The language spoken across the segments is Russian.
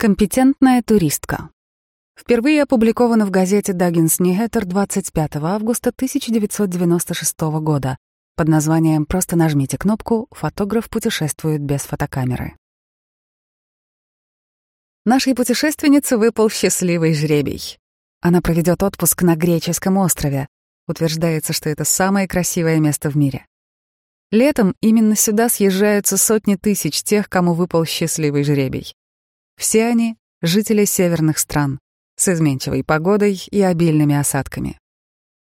Компетентная туристка. Впервые опубликовано в газете «Даггинс Ньюхэттер» 25 августа 1996 года под названием «Просто нажмите кнопку «Фотограф путешествует без фотокамеры». Нашей путешественнице выпал счастливый жребий. Она проведет отпуск на греческом острове. Утверждается, что это самое красивое место в мире. Летом именно сюда съезжаются сотни тысяч тех, кому выпал счастливый жребий. Все они — жители северных стран, с изменчивой погодой и обильными осадками.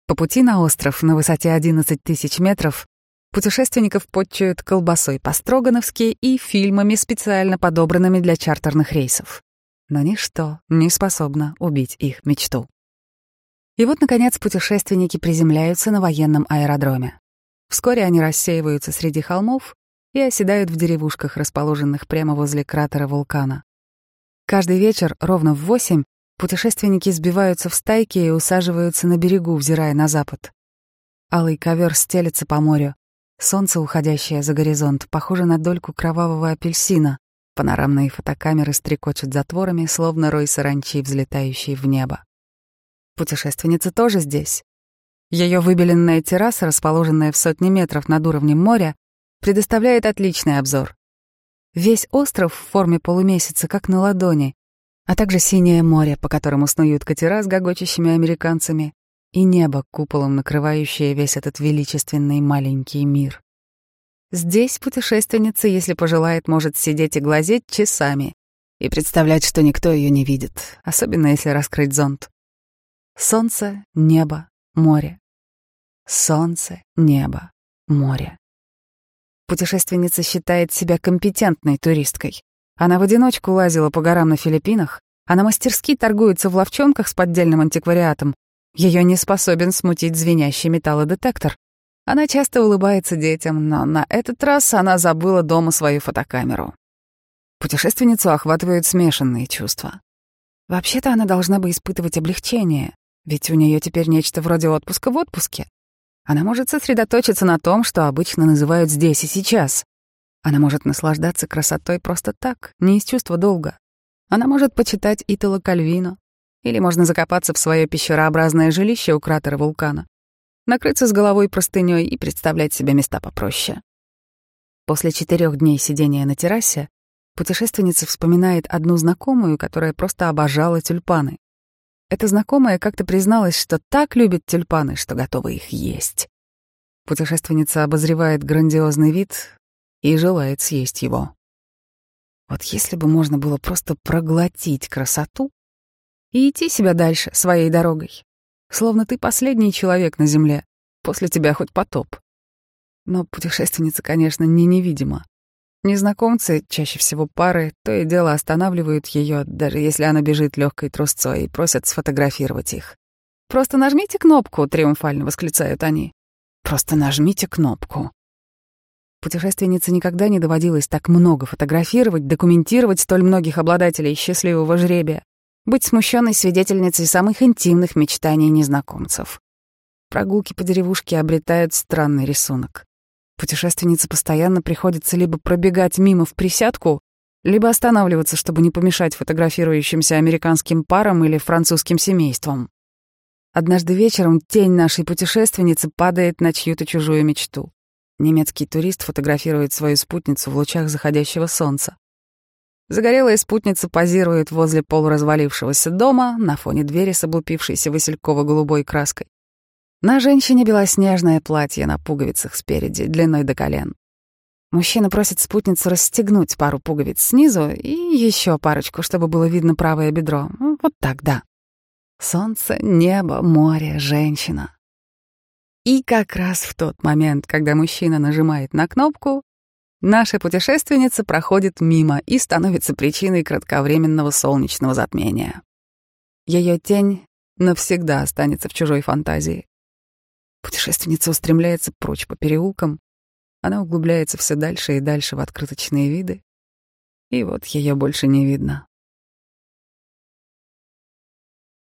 По пути на остров на высоте 11 тысяч метров путешественников подчуют колбасой по-строгановски и фильмами, специально подобранными для чартерных рейсов. Но ничто не способно убить их мечту. И вот, наконец, путешественники приземляются на военном аэродроме. Вскоре они рассеиваются среди холмов и оседают в деревушках, расположенных прямо возле кратера вулкана. Каждый вечер ровно в восемь путешественники сбиваются в стайки и усаживаются на берегу, взирая на запад. Алый ковер стелется по морю. Солнце, уходящее за горизонт, похоже на дольку кровавого апельсина. Панорамные фотокамеры стрекочут затворами, словно рой саранчи, взлетающий в небо. Путешественница тоже здесь. Ее выбеленная терраса, расположенная в сотне метров над уровнем моря, предоставляет отличный обзор. Весь остров в форме полумесяца, как на ладони, а также синее море, по которому снуют катера с гогочащими американцами, и небо куполом, накрывающее весь этот величественный маленький мир. Здесь путешественница, если пожелает, может сидеть и глазеть часами и представлять, что никто ее не видит, особенно если раскрыть зонт. Солнце, небо, море. Солнце, небо, море. Путешественница считает себя компетентной туристкой. Она в одиночку лазила по горам на Филиппинах, она мастерски торгуется в ловчонках с поддельным антиквариатом. Ее не способен смутить звенящий металлодетектор. Она часто улыбается детям, но на этот раз она забыла дома свою фотокамеру. Путешественницу охватывают смешанные чувства. Вообще-то она должна бы испытывать облегчение, ведь у нее теперь нечто вроде отпуска в отпуске. Она может сосредоточиться на том, что обычно называют здесь и сейчас. Она может наслаждаться красотой просто так, не из чувства долга. Она может почитать Итало Кальвино, или можно закопаться в свое пещерообразное жилище у кратера вулкана, накрыться с головой простыней и представлять себе места попроще. После четырех дней сидения на террасе путешественница вспоминает одну знакомую, которая просто обожала тюльпаны. Эта знакомая как-то призналась, что так любит тюльпаны, что готова их есть. Путешественница обозревает грандиозный вид и желает съесть его. Вот если бы можно было просто проглотить красоту и идти себя дальше, своей дорогой, словно ты последний человек на земле, после тебя хоть потоп. Но путешественница, конечно, не невидима. Незнакомцы, чаще всего пары, то и дело останавливают ее, даже если она бежит легкой трусцой, и просят сфотографировать их. «Просто нажмите кнопку», — триумфально восклицают они. «Просто нажмите кнопку». Путешественнице никогда не доводилось так много фотографировать, документировать столь многих обладателей счастливого жребия, быть смущенной свидетельницей самых интимных мечтаний незнакомцев. Прогулки по деревушке обретают странный рисунок. Путешественнице постоянно приходится либо пробегать мимо в присядку, либо останавливаться, чтобы не помешать фотографирующимся американским парам или французским семействам. Однажды вечером тень нашей путешественницы падает на чью-то чужую мечту. Немецкий турист фотографирует свою спутницу в лучах заходящего солнца. Загорелая спутница позирует возле полуразвалившегося дома на фоне двери с облупившейся васильково-голубой краской. На женщине белоснежное платье на пуговицах спереди, длиной до колен. Мужчина просит спутницу расстегнуть пару пуговиц снизу и еще парочку, чтобы было видно правое бедро. Ну, вот так, да. Солнце, небо, море, женщина. И как раз в тот момент, когда мужчина нажимает на кнопку, наша путешественница проходит мимо и становится причиной кратковременного солнечного затмения. Ее тень навсегда останется в чужой фантазии. Путешественница устремляется прочь по переулкам. Она углубляется все дальше и дальше в открыточные виды. И вот ее больше не видно.